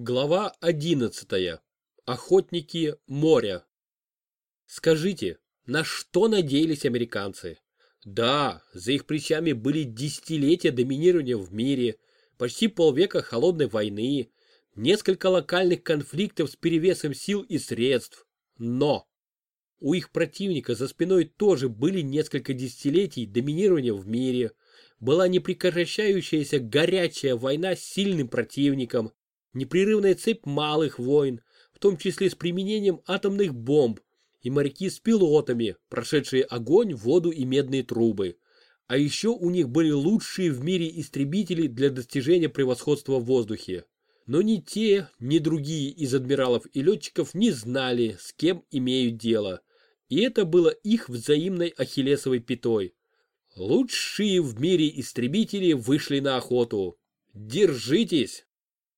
Глава 11. Охотники моря. Скажите, на что надеялись американцы? Да, за их плечами были десятилетия доминирования в мире, почти полвека холодной войны, несколько локальных конфликтов с перевесом сил и средств. Но у их противника за спиной тоже были несколько десятилетий доминирования в мире, была непрекращающаяся горячая война с сильным противником, непрерывная цепь малых войн, в том числе с применением атомных бомб, и моряки с пилотами, прошедшие огонь, воду и медные трубы. А еще у них были лучшие в мире истребители для достижения превосходства в воздухе. Но ни те, ни другие из адмиралов и летчиков не знали, с кем имеют дело. И это было их взаимной ахиллесовой пятой. Лучшие в мире истребители вышли на охоту. Держитесь!